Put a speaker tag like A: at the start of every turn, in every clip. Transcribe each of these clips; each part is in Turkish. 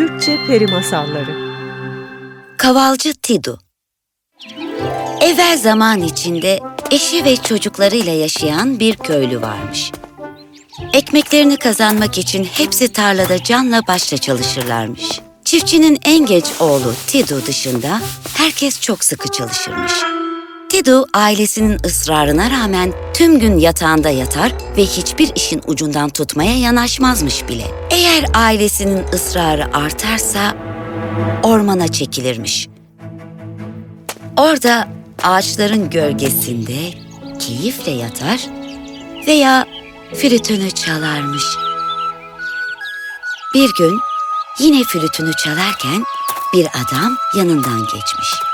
A: Türkçe Peri Masalları
B: Kavalcı Tidu Evvel zaman içinde eşi ve çocuklarıyla yaşayan bir köylü varmış. Ekmeklerini kazanmak için hepsi tarlada canla başla çalışırlarmış. Çiftçinin en genç oğlu Tidu dışında herkes çok sıkı çalışırmış. Tidu ailesinin ısrarına rağmen tüm gün yatağında yatar ve hiçbir işin ucundan tutmaya yanaşmazmış bile. Eğer ailesinin ısrarı artarsa ormana çekilirmiş. Orada ağaçların gölgesinde keyifle yatar veya flütünü çalarmış. Bir gün yine flütünü çalarken bir adam yanından geçmiş.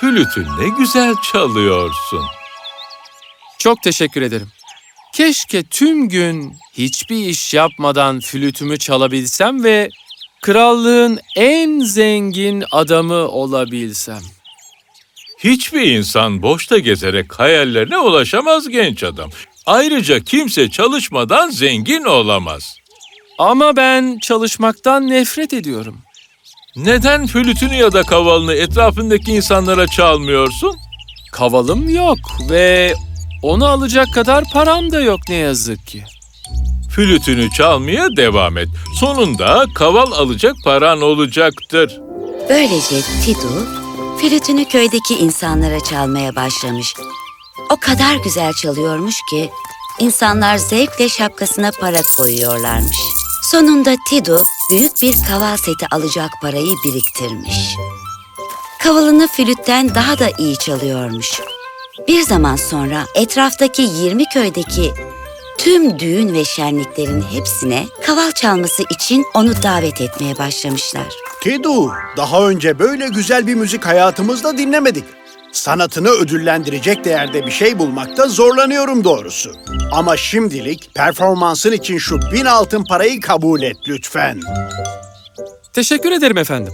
C: Flütü ne güzel çalıyorsun.
D: Çok teşekkür ederim. Keşke tüm gün hiçbir iş yapmadan flütümü çalabilsem ve krallığın en zengin adamı olabilsem.
C: Hiçbir insan boşta gezerek hayallerine ulaşamaz genç adam. Ayrıca kimse çalışmadan zengin olamaz.
D: Ama ben çalışmaktan nefret ediyorum.
C: Neden flütünü ya da kavalını etrafındaki insanlara çalmıyorsun?
D: Kavalım yok ve onu alacak kadar param da yok ne yazık ki.
C: Flütünü çalmaya devam et. Sonunda kaval alacak paran olacaktır.
B: Böylece Tidu flütünü köydeki insanlara çalmaya başlamış. O kadar güzel çalıyormuş ki insanlar zevkle şapkasına para koyuyorlarmış. Sonunda Tidu büyük bir kaval seti alacak parayı biriktirmiş. Kavalını flütten daha da iyi çalıyormuş. Bir zaman sonra etraftaki 20 köydeki tüm düğün ve şenliklerin hepsine kaval çalması için onu davet etmeye başlamışlar.
E: Tidu, daha önce böyle güzel bir müzik hayatımızda dinlemedik. Sanatını ödüllendirecek değerde bir şey bulmakta zorlanıyorum doğrusu. Ama şimdilik performansın için şu bin altın parayı kabul et lütfen.
D: Teşekkür ederim efendim.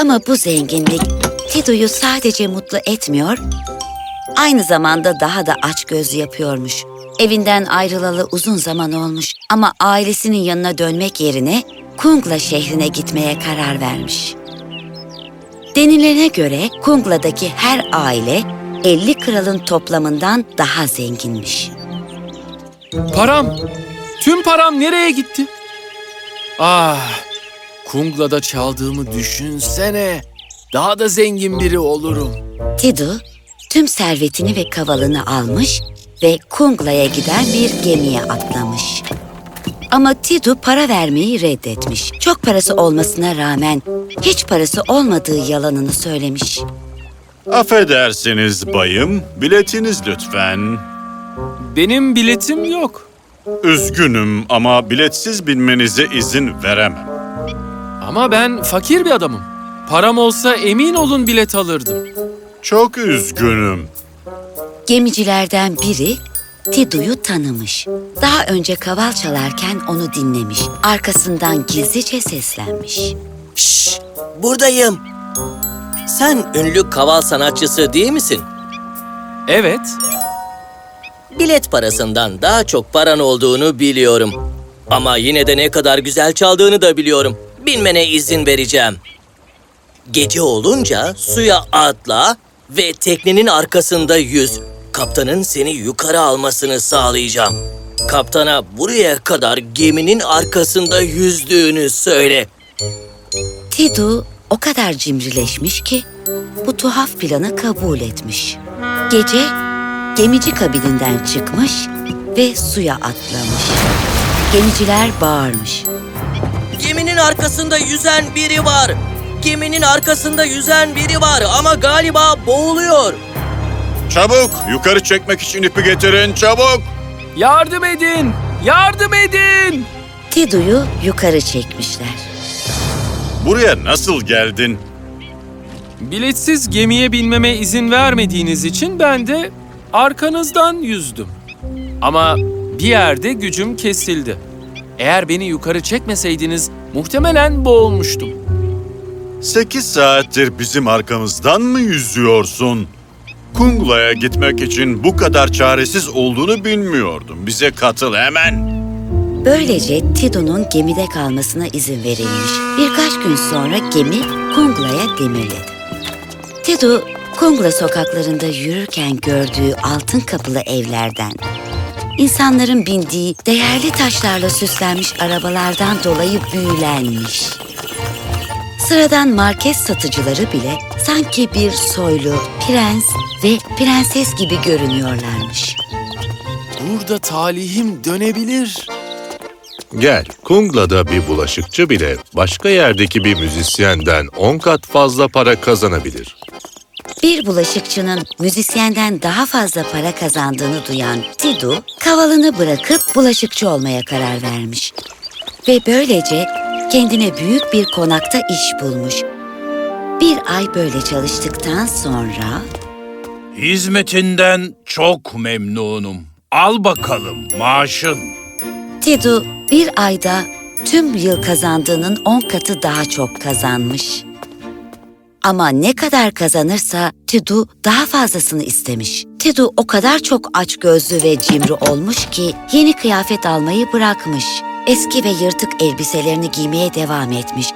B: Ama bu zenginlik Tido'yu sadece mutlu etmiyor, aynı zamanda daha da açgözlü yapıyormuş. Evinden ayrılalı uzun zaman olmuş ama ailesinin yanına dönmek yerine Kungla şehrine gitmeye karar vermiş. Denilene göre Kungla'daki her aile 50 kralın toplamından daha zenginmiş.
D: Param, tüm param nereye gitti? Ah, Kungla'da çaldığımı düşünsene. Daha da zengin biri olurum.
B: Tidu tüm servetini ve kavalını almış ve Kungla'ya giden bir gemiye atlamış. Ama Tidu para vermeyi reddetmiş. Çok parası olmasına rağmen hiç parası olmadığı yalanını söylemiş.
F: Affedersiniz bayım, biletiniz lütfen.
D: Benim biletim yok.
F: Üzgünüm ama biletsiz binmenize izin veremem.
D: Ama ben fakir bir adamım. Param olsa emin olun bilet alırdım.
F: Çok üzgünüm.
B: Gemicilerden biri Tidu'yu tanımış. Daha önce kaval çalarken onu dinlemiş. Arkasından gizlice seslenmiş.
G: Şşş, buradayım. Sen ünlü kaval sanatçısı değil misin?
D: Evet,
G: Bilet parasından daha çok paran olduğunu biliyorum. Ama yine de ne kadar güzel çaldığını da biliyorum. Binmene izin vereceğim. Gece olunca suya atla ve teknenin arkasında yüz. Kaptanın seni yukarı almasını sağlayacağım. Kaptana buraya kadar geminin arkasında yüzdüğünü söyle.
B: Tidu o kadar cimrileşmiş ki bu tuhaf planı kabul etmiş. Gece gemici kabininden çıkmış ve suya atlamış. Gemiciler bağırmış.
G: Geminin arkasında yüzen biri var. Geminin arkasında yüzen biri var ama galiba boğuluyor.
F: Çabuk, yukarı çekmek için ipi getirin, çabuk.
D: yardım edin, yardım edin.
B: Tidu'yu yukarı çekmişler.
F: Buraya nasıl geldin?
D: Biletsiz gemiye binmeme izin vermediğiniz için ben de arkanızdan yüzdüm. Ama bir yerde gücüm kesildi. Eğer beni yukarı çekmeseydiniz muhtemelen boğulmuştum.
F: Sekiz saattir bizim arkamızdan mı yüzüyorsun? Kungla'ya gitmek için bu kadar çaresiz olduğunu bilmiyordum. Bize katıl hemen.
B: Böylece Tido'nun gemide kalmasına izin verilmiş. Birkaç gün sonra gemi Kungla'ya demirledi. Tido, Kungla sokaklarında yürürken gördüğü altın kapılı evlerden, insanların bindiği değerli taşlarla süslenmiş arabalardan dolayı büyülenmiş. Sıradan market satıcıları bile sanki bir soylu, prens ve prenses gibi görünüyorlarmış.
D: Burada talihim dönebilir.
H: Gel, Kungla'da bir bulaşıkçı bile başka yerdeki bir müzisyenden 10 kat fazla para kazanabilir.
B: Bir bulaşıkçının müzisyenden daha fazla para kazandığını duyan Tidu, kavalını bırakıp bulaşıkçı olmaya karar vermiş. Ve böylece kendine büyük bir konakta iş bulmuş. Bir ay böyle çalıştıktan sonra
I: Hizmetinden çok memnunum. Al bakalım maaşın.
B: Tidu bir ayda tüm yıl kazandığının on katı daha çok kazanmış. Ama ne kadar kazanırsa Tidu daha fazlasını istemiş. Tidu o kadar çok açgözlü ve cimri olmuş ki yeni kıyafet almayı bırakmış. Eski ve yırtık elbiselerini giymeye devam etmiş.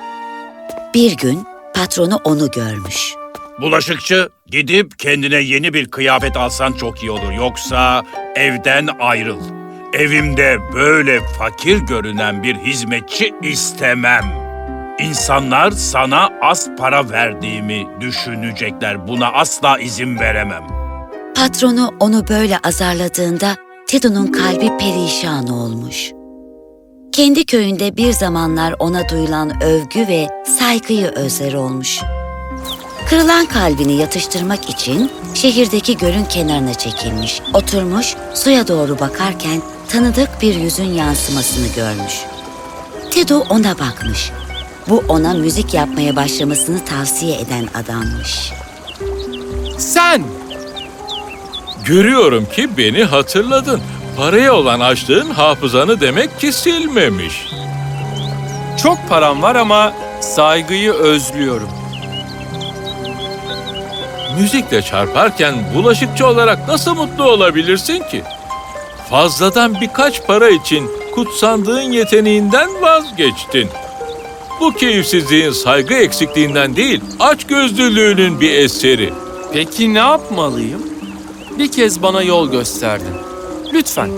B: Bir gün patronu onu görmüş.
I: Bulaşıkçı gidip kendine yeni bir kıyafet alsan çok iyi olur. Yoksa evden ayrıl. Evimde böyle fakir görünen bir hizmetçi istemem. İnsanlar sana az para verdiğimi düşünecekler. Buna asla izin veremem.
B: Patronu onu böyle azarladığında Tidu'nun kalbi perişan olmuş. Kendi köyünde bir zamanlar ona duyulan övgü ve saygıyı özler olmuş. Kırılan kalbini yatıştırmak için şehirdeki gölün kenarına çekilmiş. Oturmuş suya doğru bakarken tanıdık bir yüzün yansımasını görmüş. Tidu ona bakmış. Bu ona müzik yapmaya başlamasını tavsiye eden adammış.
D: Sen!
C: Görüyorum ki beni hatırladın. Paraya olan açlığın hafızanı demek ki silmemiş.
D: Çok param var ama saygıyı özlüyorum.
C: Müzikle çarparken bulaşıkçı olarak nasıl mutlu olabilirsin ki? Fazladan birkaç para için kutsandığın yeteneğinden vazgeçtin. Bu keyifsizliğin saygı eksikliğinden değil, açgözlülüğünün bir eseri.
D: Peki ne yapmalıyım? Bir kez bana yol gösterdin. Lütfen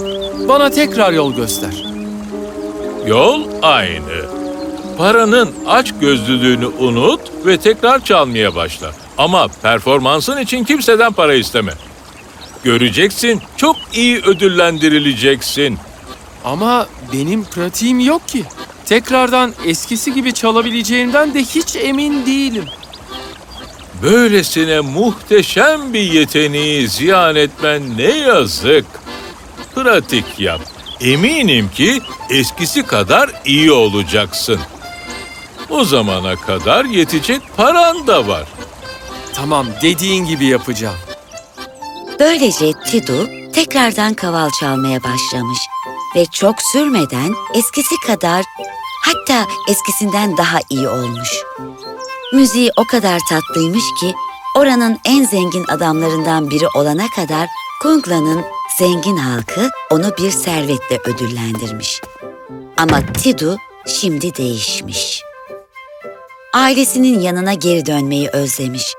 D: bana tekrar yol göster.
C: Yol aynı. Paranın aç gözlülüğünü unut ve tekrar çalmaya başla. Ama performansın için kimseden para isteme. Göreceksin, çok iyi ödüllendirileceksin.
D: Ama benim pratiğim yok ki. Tekrardan eskisi gibi çalabileceğimden de hiç emin değilim.
C: Böylesine muhteşem bir yeteneği ziyan etmen ne yazık. Pratik yap. Eminim ki eskisi kadar iyi olacaksın. O zamana kadar yetecek paran da var.
D: Tamam dediğin gibi yapacağım.
B: Böylece Tidu tekrardan kaval çalmaya başlamış ve çok sürmeden eskisi kadar hatta eskisinden daha iyi olmuş. Müziği o kadar tatlıymış ki oranın en zengin adamlarından biri olana kadar Kungla'nın zengin halkı onu bir servetle ödüllendirmiş. Ama Tidu şimdi değişmiş. Ailesinin yanına geri dönmeyi özlemiş.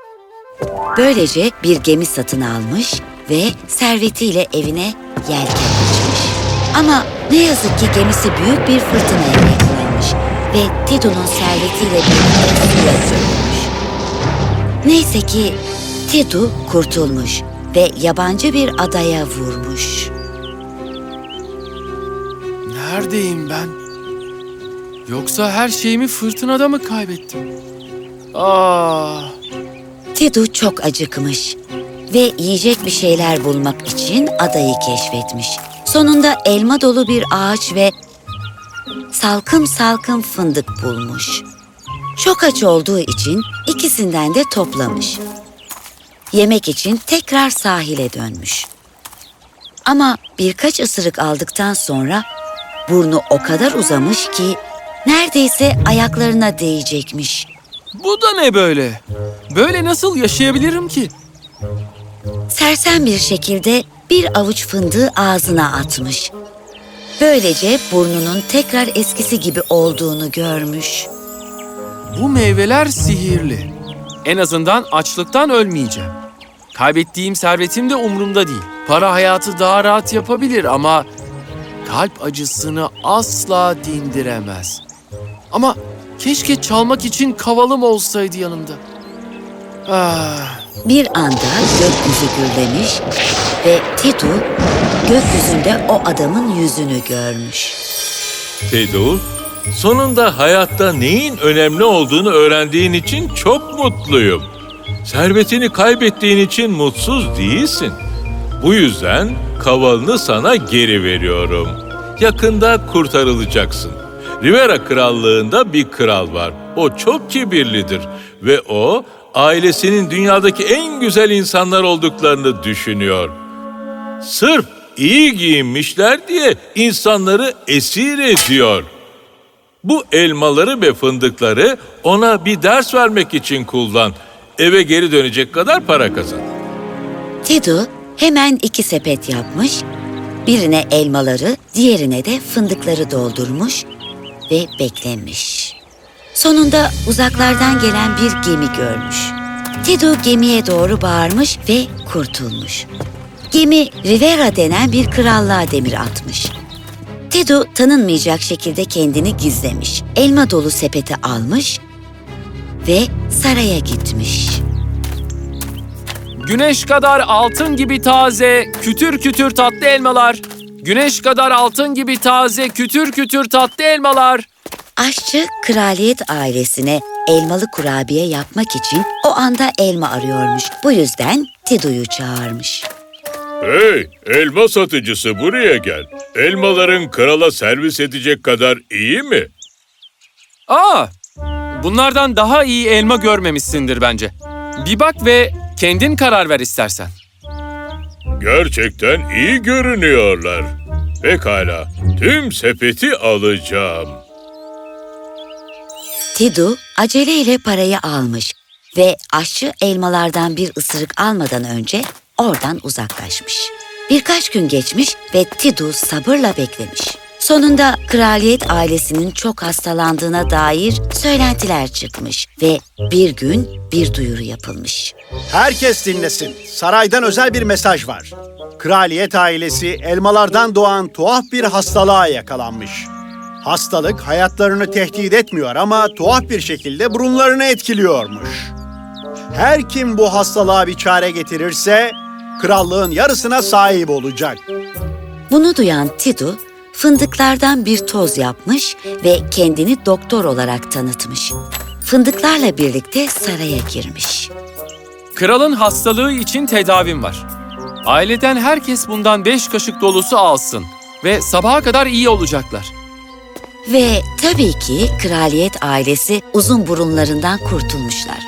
B: Böylece bir gemi satın almış ve servetiyle evine yelken açmış. Ama ne yazık ki gemisi büyük bir fırtınaya yakalanmış ve Tidu'nun servetiyle birlikte suya dönmüş. Neyse ki Tidu kurtulmuş ve yabancı bir adaya vurmuş.
D: Neredeyim ben? Yoksa her şeyimi fırtınada mı kaybettim? Ah,
B: Tidu çok acıkmış ve yiyecek bir şeyler bulmak için adayı keşfetmiş. Sonunda elma dolu bir ağaç ve salkım salkım fındık bulmuş. Çok aç olduğu için ikisinden de toplamış. Yemek için tekrar sahile dönmüş. Ama birkaç ısırık aldıktan sonra burnu o kadar uzamış ki neredeyse ayaklarına değecekmiş.
D: bu da ne böyle? Böyle nasıl yaşayabilirim ki?
B: Sersem bir şekilde bir avuç fındığı ağzına atmış. Böylece burnunun tekrar eskisi gibi olduğunu görmüş.
D: Bu meyveler sihirli. En azından açlıktan ölmeyeceğim. Kaybettiğim servetim de umurumda değil. Para hayatı daha rahat yapabilir ama kalp acısını asla dindiremez. Ama keşke çalmak için kavalım olsaydı yanımda. Ah,
B: Bir anda gökyüzü gürlemiş ve Titu gökyüzünde o adamın yüzünü görmüş.
C: Tedu, sonunda hayatta neyin önemli olduğunu öğrendiğin için çok mutluyum. Servetini kaybettiğin için mutsuz değilsin. Bu yüzden kavalını sana geri veriyorum. Yakında kurtarılacaksın. Rivera krallığında bir kral var. O çok kibirlidir ve o ailesinin dünyadaki en güzel insanlar olduklarını düşünüyor. Sırf iyi giyinmişler diye insanları esir ediyor. Bu elmaları ve fındıkları ona bir ders vermek için kullan. Eve geri dönecek kadar para kazan.
B: Tidu hemen iki sepet yapmış, birine elmaları, diğerine de fındıkları doldurmuş ve beklemiş. Sonunda uzaklardan gelen bir gemi görmüş. Tidu gemiye doğru bağırmış ve kurtulmuş. Gemi Rivera denen bir krallığa demir atmış. Tidu tanınmayacak şekilde kendini gizlemiş. Elma dolu sepeti almış ve saraya gitmiş.
D: güneş kadar altın gibi taze, kütür kütür tatlı elmalar. Güneş kadar altın gibi taze, kütür kütür tatlı elmalar.
B: Aşçı kraliyet ailesine elmalı kurabiye yapmak için o anda elma arıyormuş. Bu yüzden Tidu'yu çağırmış.
C: Hey, elma satıcısı buraya gel. Elmaların krala servis edecek kadar iyi mi?
D: Aa, bunlardan daha iyi elma görmemişsindir bence. Bir bak ve kendin karar ver istersen.
C: Gerçekten iyi görünüyorlar. Pekala, tüm sepeti alacağım.
B: Tidu aceleyle parayı almış ve aşçı elmalardan bir ısırık almadan önce oradan uzaklaşmış. Birkaç gün geçmiş ve Tidu sabırla beklemiş. Sonunda kraliyet ailesinin çok hastalandığına dair söylentiler çıkmış ve bir gün bir duyuru yapılmış.
E: Herkes dinlesin. Saraydan özel bir mesaj var. Kraliyet ailesi elmalardan doğan tuhaf bir hastalığa yakalanmış. Hastalık hayatlarını tehdit etmiyor ama tuhaf bir şekilde burunlarını etkiliyormuş. Her kim bu hastalığa bir çare getirirse krallığın yarısına sahip olacak.
B: Bunu duyan Tidu, fındıklardan bir toz yapmış ve kendini doktor olarak tanıtmış. Fındıklarla birlikte saraya girmiş.
D: Kralın hastalığı için tedavim var. Aileden herkes bundan beş kaşık dolusu alsın ve sabaha kadar iyi olacaklar.
B: Ve tabii ki kraliyet ailesi uzun burunlarından kurtulmuşlar.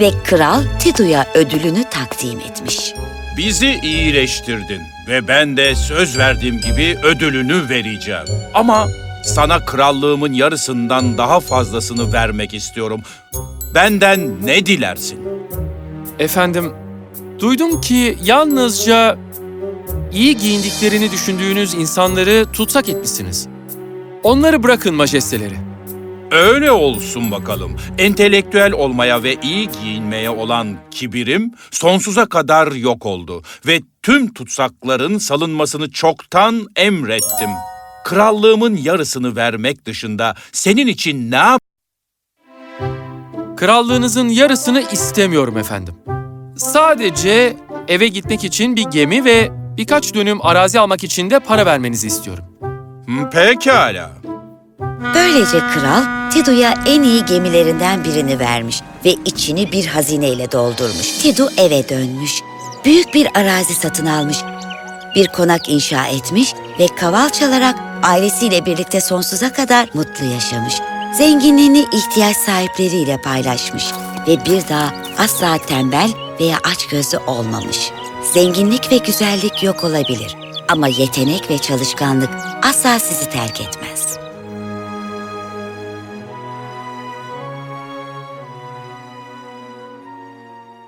B: Ve kral Tidu'ya ödülünü takdim etmiş.
I: Bizi iyileştirdin ve ben de söz verdiğim gibi ödülünü vereceğim. Ama sana krallığımın yarısından daha fazlasını vermek istiyorum. Benden ne dilersin?
D: Efendim, duydum ki yalnızca iyi giyindiklerini düşündüğünüz insanları tutsak etmişsiniz. Onları bırakın majesteleri.
I: Öyle olsun bakalım. Entelektüel olmaya ve iyi giyinmeye olan kibirim sonsuza kadar yok oldu ve tüm tutsakların salınmasını çoktan emrettim. Krallığımın yarısını vermek dışında senin için ne yap
D: Krallığınızın yarısını istemiyorum efendim. Sadece eve gitmek için bir gemi ve birkaç dönüm arazi almak için de para vermenizi istiyorum.
I: Pekala.
B: Böylece kral Tidu'ya en iyi gemilerinden birini vermiş ve içini bir hazineyle doldurmuş. Tidu eve dönmüş. Büyük bir arazi satın almış. Bir konak inşa etmiş ve kaval çalarak ailesiyle birlikte sonsuza kadar mutlu yaşamış. Zenginliğini ihtiyaç sahipleriyle paylaşmış ve bir daha asla tembel veya açgözlü olmamış. Zenginlik ve güzellik yok olabilir ama yetenek ve çalışkanlık asla sizi terk etmez.